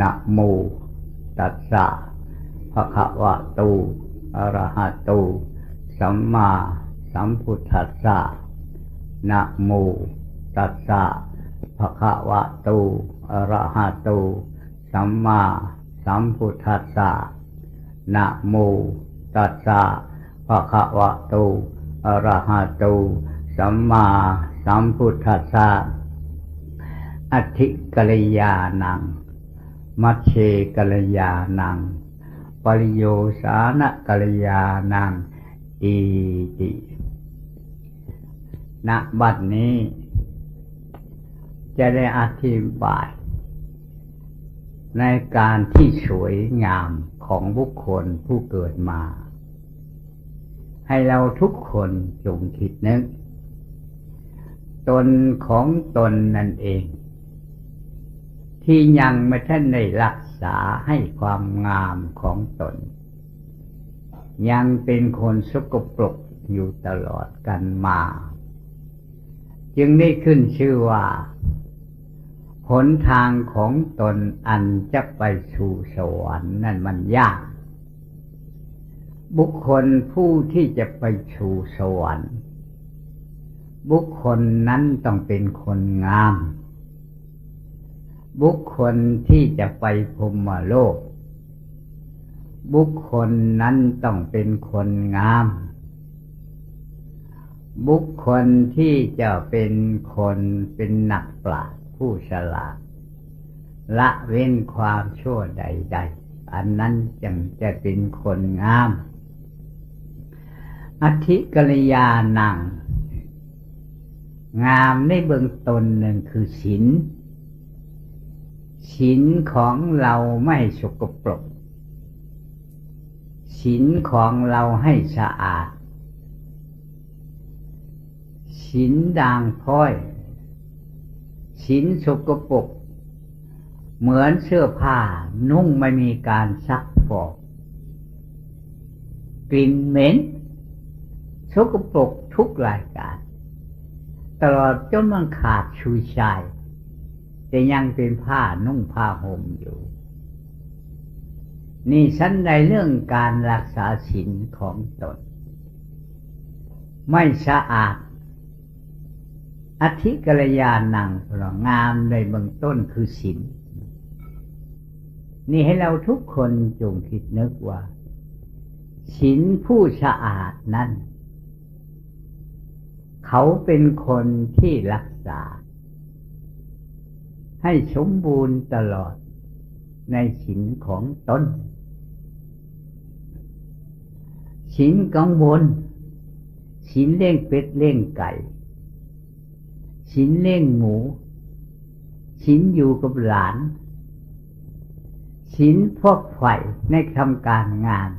นะโมตัสสะภะคะวะโตอะระหะโต สัมมาสัมพุทธัสสะนะโมตัสสะภะคะวะโตอะระหะโต สัมมาสัมพุทธัสสะนะโมตัสสะภะคะวะโตอะระหะโต สัมมาสัมพุทธัสสะอธิกัลยาณัง มัชเชกัลยาณัง ปริโยสานะกัลยาณังอีติณบัดนี้ จะได้อธิบาย ในการที่สวยงามของบุคคลผู้เกิดมา ให้เราทุกคนจงคิดนึก ตนของตนนั่นเอง ที่ยังไม่ท่านได้รักษาให้ความงามของตน ยังเป็นคนสกปรกอยู่ตลอดกันมา จึงได้ขึ้นชื่อว่าหนทางของตนอันจะไปสู่สวรรค์นั่นมันยาก บุคคลผู้ที่จะไปสู่สวรรค์ บุคคลนั้นต้องเป็นคนงาม บุคคลที่จะไปพรมโลก บุคคลนั้นต้องเป็นคนงาม บุคคลที่จะเป็นคนเป็นนักปราชญ์ผู้ฉลาด ละเว้นความชั่วใด ๆ อันนั้นจึงจะเป็นคนงาม อธิกริยานัง งามในเบื้องตนหนึ่งคือศีล ศีลของเราไม่สกปรกศีลของเราให้สะอาดศีลด่างพ้อยศีลสกปรกเหมือนเสื้อผ้านุ่งไม่มีการซักฟอกกลิ่นเหม็นสกปรกทุกรายการ ตลอดจนมันขาดชูชาย แต่ยังเป็นผ้านุ่งผ้าห่มอยู่ นี่ฉันในเรื่องการรักษาศีลของตน ไม่สะอาด อธิกรยานังหรองามในเบื้องต้นคือศีลนี่ให้เราทุกคนจงคิดนึกว่าศีลผู้สะอาดนั้น เขาเป็นคนที่รักษา ให้สมบูรณ์ตลอดในศีลของตนศีลกังวลศีลเลี้ยงเป็ดเลี้ยงไก่ศีลเลี้ยงหมูศีลอยู่กับหลานศีลพวกไฝ่ในทำการงาน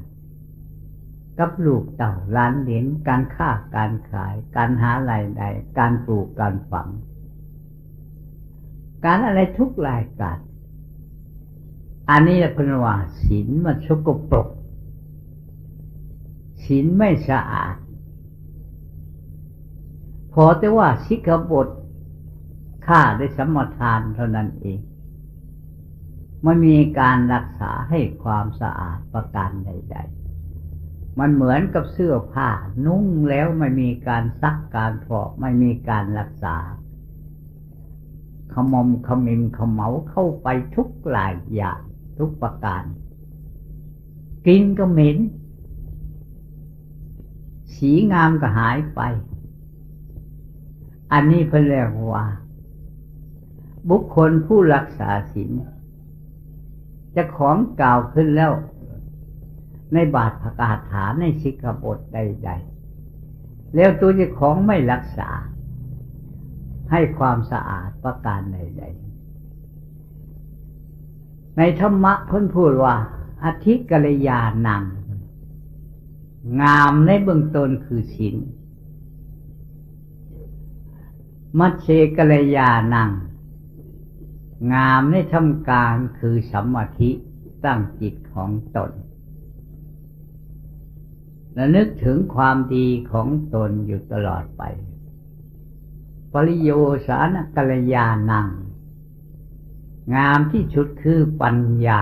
กับลูกเต่าล้านเหรียญการค้าการขาย การหารายได้การปลูกการฝัง การอะไรทุกรายการ อันนี้เรียกว่าศีลมันสกปรกศีลไม่สะอาด พอแต่ว่าสิกบทฆ่าได้สัมมาทานเท่านั้นเองมันมีการรักษาให้ความสะอาดประการใด ๆ มันเหมือนกับเสื้อผ้า นุ่งแล้วไม่มีการซักการฟอไม่มีการรักษา ขมมขมิมขมเมาเข้าไปทุกหลายอย่างทุกประการ กินก็เหม็น สีงามก็หายไป อันนี้เพื่อเรียกว่า บุคคลผู้รักษาศีลจะของกล่าวขึ้นแล้ว ในบาทประกาศฐานในสิกขาบทใด ๆ แล้วตัวจะของไม่รักษา ให้ความสะอาดประการใดๆในธรรมะพ้นพูดว่าอธิกรยานัง งามในเบื้องต้นคือศีลมัชเชกรยานัง งามในทำการคือสัมมาธิตั้งจิตของตน และนึกถึงความดีของตนอยู่ตลอดไป ปริโยสานกัลยาณัง งามที่สุดคือปัญญา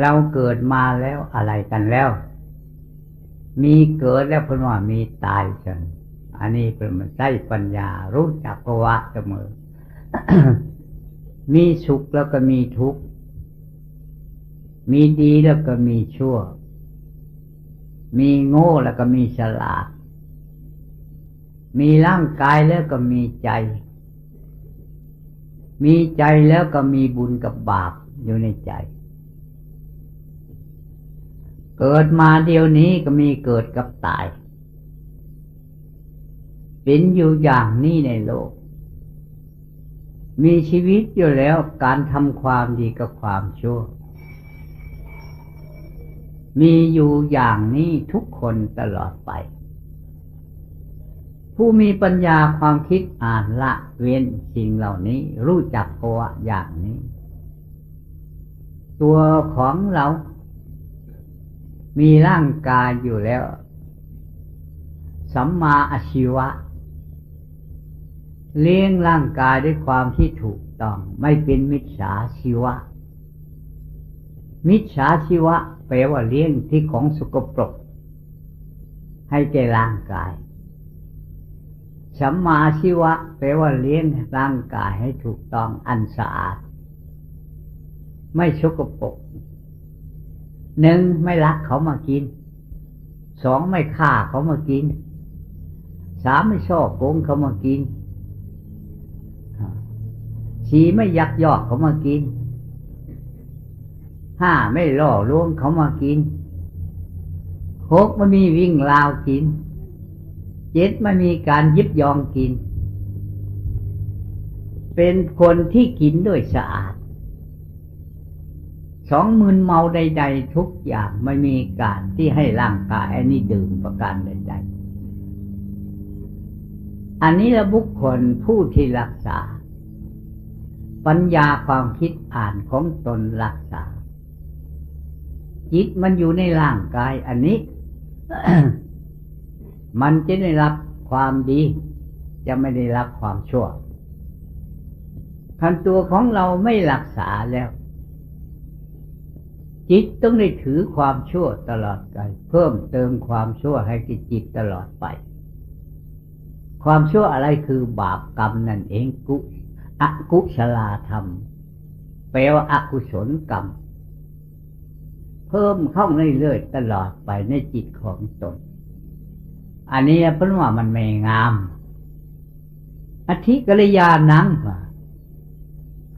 เราเกิดมาแล้วอะไรกันแล้ว มีเกิดแล้วเพิ่นว่ามีตายจังอันนี้เป็นมันใช้ปัญญา รู้จักภาวะเสมอ มีสุขแล้วก็มีทุกข์ มีดีแล้วก็มีชั่ว มีโง่แล้วก็มีฉลาด มีร่างกายแล้วก็มีใจ มีใจแล้วก็มีบุญกับบาปอยู่ในใจ เกิดมาเดียวนี้ก็มีเกิดกับตาย เป็นอยู่อย่างนี้ในโลก มีชีวิตอยู่แล้วการทำความดีกับความชั่ว มีอยู่อย่างนี้ทุกคนตลอดไป ผู้มีปัญญาความคิดอ่านละเว้นสิ่งเหล่านี้ รู้จักภาวอย่างนี้ ตัวของเรา มีร่างกายอยู่แล้ว สัมมาอาชีวะ เลี้ยงร่างกายด้วยความที่ถูกต้อง ไม่เป็นมิจฉาชีวะ มิจฉาชีวะแปลว่าเลี้ยงที่ของสกปรก ให้แก่ร่างกาย สัมมาชีวะแปลว่าเลี้ยงร่างกายให้ถูกต้องอันสะอาด ไม่สกปรกหนึ่งไม่ลักเขามากิน สองไม่ฆ่าเขามากิน สามไม่ชอบโกงเขามากินสี่ไม่ยักยอกเขามากิน ห้าไม่ล่อลวงเขามากินหกไม่มีวิ่งราวกิน จ็ดไม่มีการยิบยองกิน เป็นคนที่กินด้วยสะอาด สองมืนเมาใด ๆ ทุกอย่างไม่มีการที่ให้ร่างกายอันนี้ดื่มประการใด ๆ อันนี้ละบุคคลผู้ที่รักษา ปัญญาความคิดอ่านของตนรักษา จิตมันอยู่ในร่างกายอันนี้ มันจะได้รับความดี จะไม่ได้รับความชั่วคันตัวของเราไม่รักษาแล้ว จิตต้องได้ถือความชั่วตลอดไปเพิ่มเติมความชั่วให้กิจิตตลอดไป ความชั่วอะไรคือบาปกรรมนั่นเองกุอกุศลธรรม แปลว่าอากุศลกรรม เพิ่มเข้าเรื่อยๆตลอดไปในจิตของตน อันนี้เพราะว่ามันไม่งาม อธิกริยานังว่า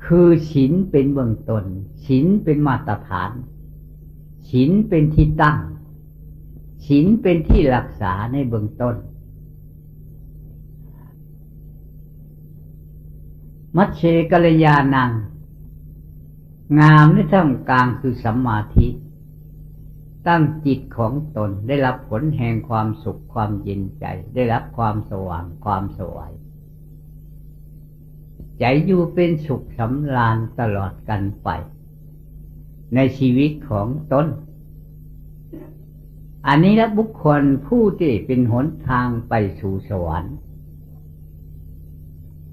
คือศีลเป็นเบื้องตนศีลเป็นมาตรฐานศีลเป็นที่ตั้งศีลเป็นที่รักษาในเบื้องต้น มัชเชกัลยานัง งามในท่ามกลางคือสัมมาทิฏฐิ ตั้งจิตของตนได้รับผลแห่งความสุขความเย็นใจ ได้รับความสว่างความสวย ใจอยู่เป็นสุขสำราญตลอดกันไป ในชีวิตของตนอันนี้ละบุคคลผู้ที่เป็นหนทางไปสู่สวรรค์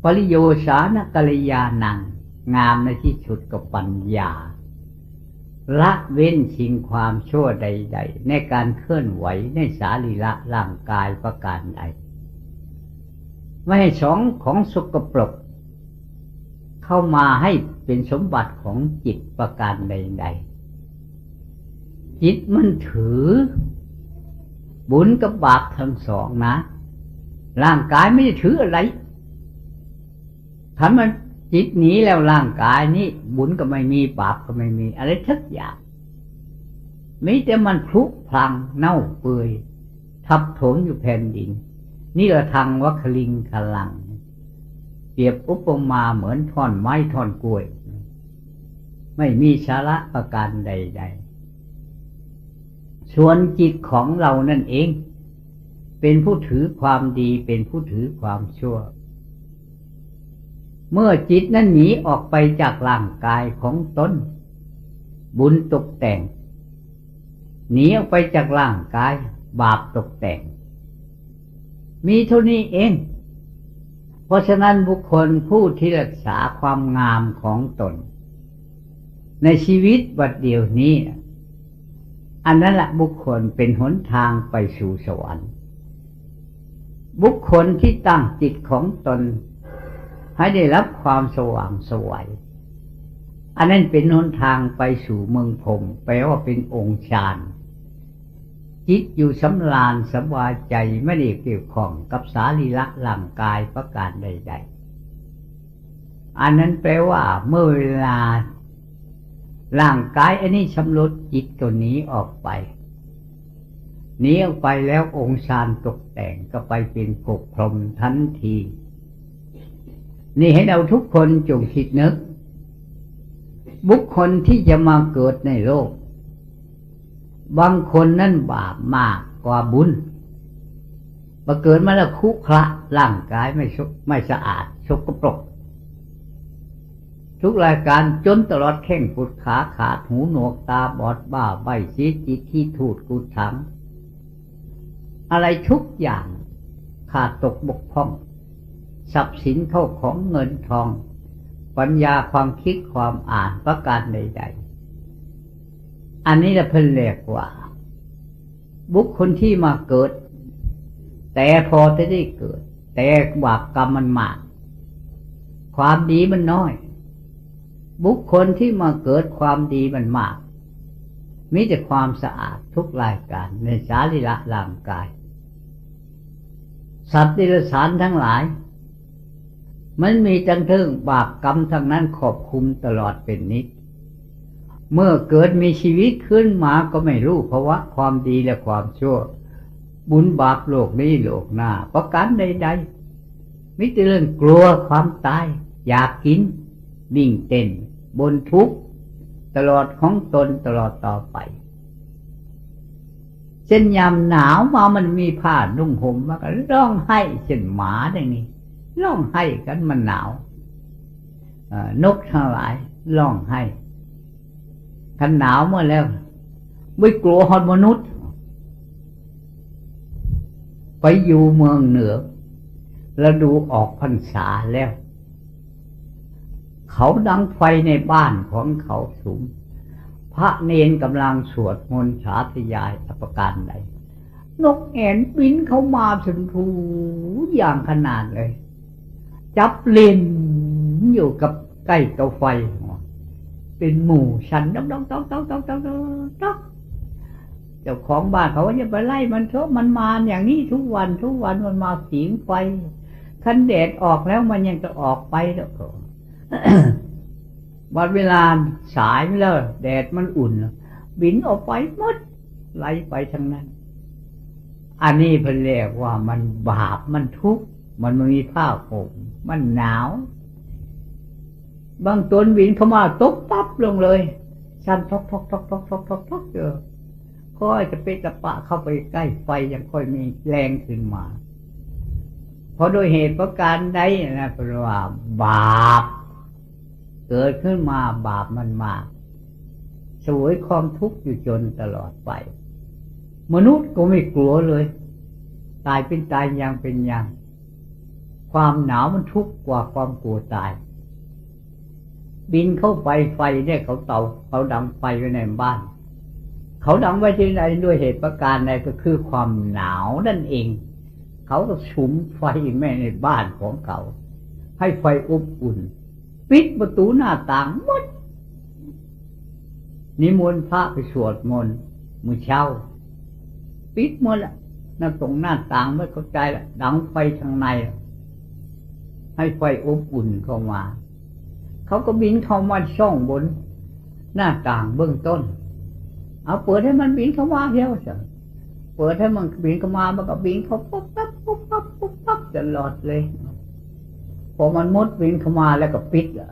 ปริโยสานกัลยานัง งามในที่สุดกับปัญญา ละเว้นสิ่งความชั่วใด ๆ ในการเคลื่อนไหวในสารีละร่างกายประการใด ไม่ให้สองของสกปรก เข้ามาให้เป็นสมบัติของจิตประการใด ๆ จิตมันถือ บุญกับบาปทั้งสองนะ ร่างกายไม่ได้ถืออะไรถ้ามัน จิตหนีแล้วร่างกายนี้ บุญก็ไม่มีบาปก็ไม่มี อะไรทักอย่างมีแต่มันพลุพลังเน่าเปื่อยทับถมอยู่แผ่นดิน นี่ละทางวัคลิงคลัง เปรียบอุปมาเหมือนท่อนไม้ท่อนกล้วย ไม่มีสาระประการใด ๆ ส่วนจิตของเรานั่นเอง เป็นผู้ถือความดีเป็นผู้ถือความชั่ว เมื่อจิตนั้นหนีออกไปจากร่างกายของตนบุญตกแต่ง หนีออกไปจากร่างกาย บาปตกแต่ง มีเท่านี้เอง เพราะฉะนั้นบุคคลผู้ที่รักษาความงามของตน ในชีวิตบัดเดียวนี้ อันนั้นแหละบุคคลเป็นหนทางไปสู่สวรรค์ บุคคลที่ตั้งจิตของตน ให้ได้รับความสว่างสวยอันนั้นเป็นหนทางไปสู่เมืองพรมแปลว่าเป็นองค์ฌานจิตอยู่สำราญสบายใจไม่ได้เกี่ยวข้องกับสารีละร่างกายประการใด ๆ อันนั้นแปลว่าเมื่อเวลาร่างกายอันนี้ชำรุดจิตตัวนี้ออกไปหนีออกไปแล้วองค์ฌานตกแต่งก็ไปเป็นภพพรหมทันที นี่ให้เราทุกคนจงคิดนึก บุคคลที่จะมาเกิดในโลก บางคนนั่นบาปมากกว่าบุญมาเกิดมาแล้วคุคละร่างกายไม่ไม่สะอาดสกปรก ทุกรายการจนตลอดแข้งปุดขาขาดหูหนวกตาบอดบ้าใบซีจิตที่ถูดกูถัง อะไรทุกอย่างขาดตกบกพร่อง ทรัพย์สินเข้าของเงินทอง ปัญญาความคิดความอ่านประการใดๆ อันนี้ละเพิ่นเรียกว่า บุคคลที่มาเกิด แต่พอจะได้เกิด แต่บาปกรรมมันมาก ความดีมันน้อย บุคคลที่มาเกิดความดีมันมากมีแต่ความสะอาดทุกรายการในสาริละร่างกาย สัตว์ดิลสารทั้งหลาย มันมีจังเทิงบาปกรรมทั้งนั้นขอบคุมตลอดเป็นนิด เมื่อเกิดมีชีวิตขึ้นมาก็ไม่รู้เพราะว่าความดีและความชั่ว บุญบาปโลกนี้โลกหน้าประการใดๆมิตรเรื่องกลัวความตาย อยากกินวิ่งเต้น บนทุกข์ตลอดของตนตลอดต่อไปเช่นยามหนาวมามันมีผ้านุ่งห่มมาก็ร้องไห้เช่นหมาอย่างนี้ ร้องไห้กันมันหนาวนกทั้งหลายร้องไห้ขันหนาวเมื่อแล้ว ไม่กลัวฮอนมนุษย์ ไปอยู่เมืองเหนือแล้วดูออกพรรษาแล้ว เขาดังไฟในบ้านของเขาสูงพระเนนกำลังสวดมนต์สาธยายอภการใดนกแอนบินเขามาถึงทูอย่างขนาดเลย จับเลนอยู่กับใกล้เตาไฟ เป็นหมู่ฉันต้องต้องต้องต้องต้องต้องต้องเจ้าของบ้านเขาว่าจะไปไล่มันเพราะมันมาอย่างนี้ทุกวันทุกวันมันมาสีงไฟคันแดดออกแล้วมันยังจะออกไปแล้ววันเวลาสายไม่แล้วแดดมันอุ่น บินออกไปหมดไล่ไปทั้งนั้น อันนี้เพิ่นเรียกว่ามันบาปมันทุกข์มันไม่มีผ้าห่ม มันหนาว บางตนวินเข้ามาตกปั๊บลงเลยชันทอกทอกทอกทอกทอกทอกทอกเจอค่อยจะเปตะปะเข้าไปใกล้ไฟยังค่อยมีแรงขึ้นมา เพราะโดยเหตุประการใดนะเพราะว่าบาป เกิดขึ้นมาบาปมันมาสวยความทุกข์อยู่จนตลอดไป มนุษย์ก็ไม่กลัวเลย ตายเป็นตายยังเป็นยัง ความหนาวมันทุกข์กว่าความกลัวตาย บินเข้าไปไฟเนี่ยเขาเตาเขาดังไฟไว้ในบ้าน เขาดังไว้ที่ไหนด้วยเหตุประการใดก็คือความหนาวนั่นเอง เขาก็สุมไฟแม่ในบ้านของเขา ให้ไฟอบอุ่น ปิดประตูหน้าต่างหมดนิมนต์พระไปสวดมนต์มือเช้า ปิดหมดละนั่นตรงหน้าต่างไม่เข้าใจละดังไฟทางใน ให้ไฟอบอุ่นเข้ามา เขาก็บินเข้ามาช่องบน หน้าต่างเบื้องต้น เอาเปิดให้มันบินเข้ามาเที่ยวสิเปิดให้มันบินเข้ามามันก็บินเข้าปุ๊บปั๊บปุ๊บปั๊บปุ๊บปั๊บตลอดเลยพอมันมดบินเข้ามาแล้วก็ปิดอะ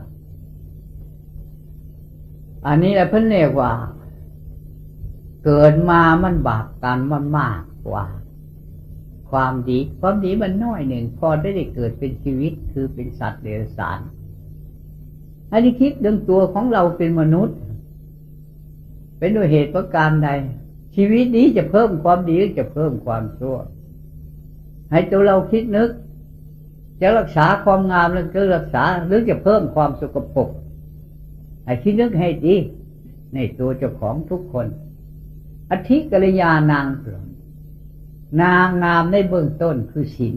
อันนี้แหละเพิ่นเรียกว่า เกิดมามันบาปกันมันมากกว่า ความดีความดีมันน้อยหนึ่งพอได้ได้เกิดเป็นชีวิตคือเป็นสัตว์เดรัจฉานให้ได้คิดเรื่องตัวของเราเป็นมนุษย์ เป็นด้วยเหตุประการใด ชีวิตนี้จะเพิ่มความดีจะเพิ่มความชั่ว ให้ตัวเราคิดนึก จะรักษาความงามหรือจะรักษาหรือจะเพิ่มความสกปรกไอ้ที่นึกให้ดีในตัวเจ้าของทุกคนอธิกริยานาง นางงามในเบื้องต้นคือศีล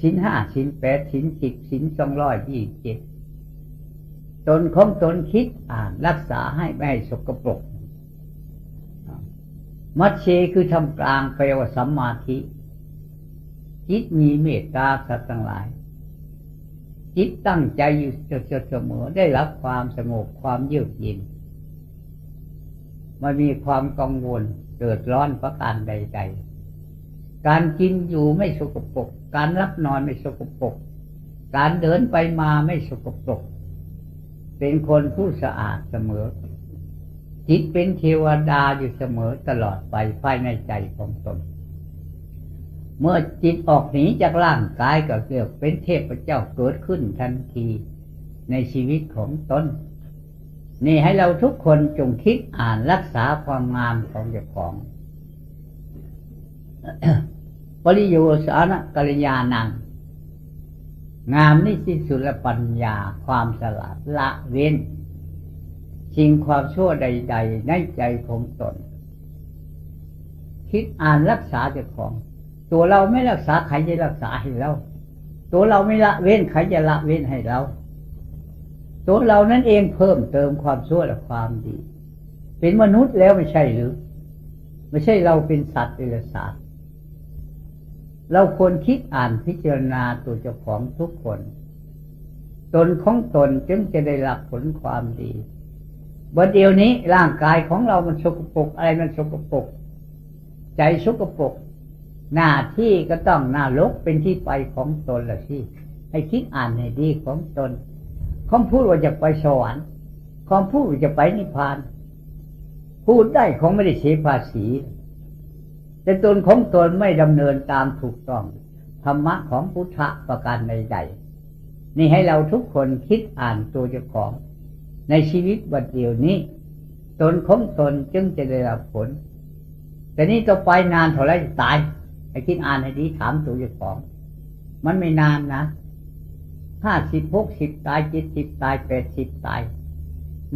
ศีลห้าศีลแปดศีลสิบศีลสองร้อยยี่สิบเจ็ดตนของตนคิดอ่านรักษาให้ไม่ให้สกปรก มัชเชคือทำกลางแปลว่าสัมมาทิ จิตมีเมตตาสัตว์ทั้งหลาย จิตตั้งใจอยู่จะเสมอได้รับความสงบความเยือกเย็นมันมีความกังวล เกิดร้อนประการใด ๆ การกินอยู่ไม่สกปรก การรับนอนไม่สกปรก การเดินไปมาไม่สกปรก เป็นคนผู้สะอาดเสมอ จิตเป็นเทวดาอยู่เสมอตลอดไปภายในใจของตน เมื่อจิตออกหนีจากร่างกายก็เกิดเป็นเทพเจ้าเกิดขึ้นทันทีในชีวิตของตน นี่ให้เราทุกคนจงคิดอ่านรักษาความงามของเจ้าของปริโยสานกัลยาณัง งามนี่สิ้นสุดละปัญญาความสลาดละเว้นสิ่งความชั่วใด ๆ ในใจของตน คิดอ่านรักษาเจ้าของ ตัวเราไม่รักษาใครจะรักษาให้เรา ตัวเราไม่ละเว้นใครจะละเว้นให้เรา ตัวเรานั่นเองเพิ่มเติมความชั่วและความดี เป็นมนุษย์แล้วไม่ใช่หรือ ไม่ใช่เราเป็นสัตว์เดรัจฉานเราควรคิดอ่านพิจารณาตัวเจ้าของทุกคน ตนของตนจึงจะได้รับผลความดีวันเดียวนี้ร่างกายของเรามันสกปรกอะไรมันสกปรกใจสกปรกหน้าที่ก็ต้องหน้าลกเป็นที่ไปของตนละที่ให้คิดอ่านให้ดีของตน คำพูดว่าจะไปสวรรค์คำพูดว่าจะไปนิพพาน พูดได้ของไม่ได้เสียภาษี แต่ตนของตนไม่ดำเนินตามถูกต้อง ธรรมะของพุทธะประการใดๆนี่ให้เราทุกคนคิดอ่านตัวเจ้าของ ในชีวิตวันเดียวนี้ ตนของตนจึงจะได้รับผล แต่นี่ต่อไปนานเท่าไรจะตายให้คิดอ่านให้ดีถามตัวเจ้าของ มันไม่นานนะ ห้าสิบหกสิบตายเจ็ดสิบตายแปดสิบตาย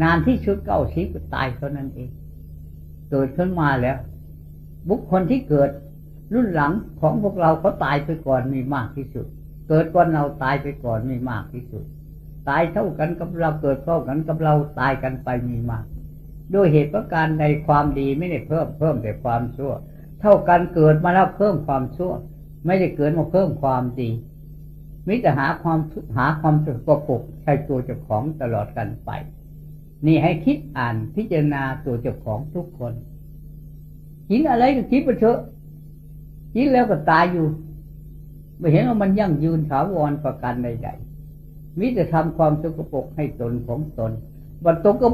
นานที่ชุดเก้าสิบตายเท่านั้นเองเกิดขึ้นมาแล้ว บุคคลที่เกิด รุ่นหลังของพวกเราเขาตายไปก่อนมีมากที่สุด เกิดก่อนเราตายไปก่อนมีมากที่สุด ตายเท่ากันกับเราเกิดเท่ากันกับเราตายกันไปมีมากด้วยเหตุประการใดความดีไม่ได้เพิ่มเพิ่มแต่ความชั่ว เท่ากันเกิดมาแล้วเพิ่มความชั่ว ไม่ได้เกิดมาเพิ่มความดี มิจะหาความหาความสุขปรกบใช้ตัวเจ้าของตลอดกันไป นี่ให้คิดอ่านพิจารณาตัวเจ้าของทุกคนกินอะไรก็คิดไปเถอะกินแล้วก็ตายอยู่ไม่เห็นว่ามันยั่งยืนถาวรประกันใดๆมิจะทำความสุขปกให้ตนของตนวันตกก็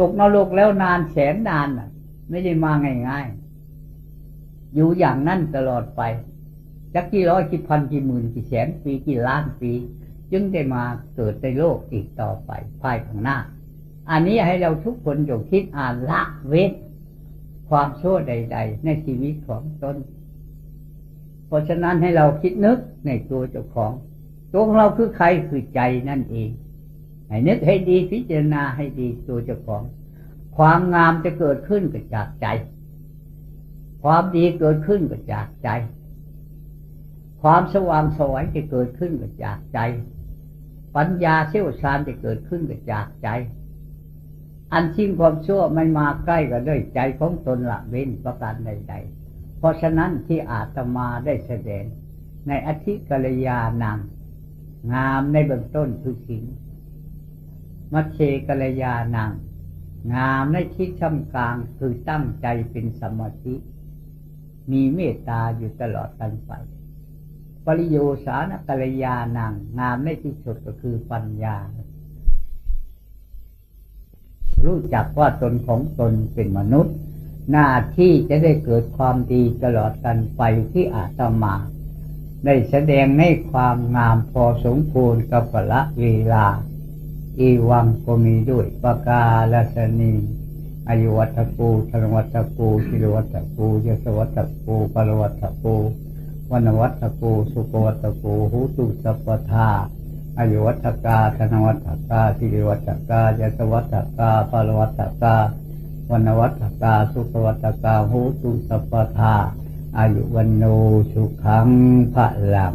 ตกนรกแล้วนานแสนนานน่ะ ไม่ได้มาง่ายๆอยู่อย่างนั้นตลอดไป จักกี่ร้อยกี่พันกี่หมื่นกี่แสนปีกี่ล้านปี จึงได้มาเกิดในโลกอีกต่อไปภายข้างหน้า อันนี้ให้เราทุกคนจงคิดอ่านละเว้นความชั่วใด ๆ ในชีวิตของตนเพราะฉะนั้นให้เราคิดนึกในตัวเจ้าของ ตัวของเราคือใครคือใจนั่นเองให้นึกให้ดีพิจารณาให้ดีตัวเจ้าของ ความงามจะเกิดขึ้นก็จากใจ ความดีเกิดขึ้นก็จากใจ ความสว่างสวยจะเกิดขึ้นกับจากใจ ปัญญาเชี่ยวชาญจะเกิดขึ้นกับจากใจ อันชิงความชั่วไม่มาใกล้กับด้วยใจของตนละเว้นประการใดๆเพราะฉะนั้นที่อาตมาได้แสดง ในอธิกรยานางงามในเบื้องต้นคือสิงมัชเชกรยานางงามในที่ช่ำกลางคือตั้งใจเป็นสมาธิ มีเมตตาอยู่ตลอดกันไป ปริโยสานกัลยานังงามในที่สุดก็คือปัญญา รู้จักว่าตนของตนเป็นมนุษย์ หน้าที่จะได้เกิดความดีตลอดกันไปที่อาตมา ได้แสดงในความงามพอสมควรกับละเวลา อีวังก็มีด้วยปกาลสนีอายุวัตปูธนวัตปูชิรวัตปูยศวัตปูปรวัตปู วันวัตโกสุโกวัตโกหูตุสัพทาอายุวัตกาธนวัตกาสิริวัตกายตวัตกาปารวัตกาวันวัตกาสุขวัตกาหูตุสัพทาอายุวันโนสุขังพระลัง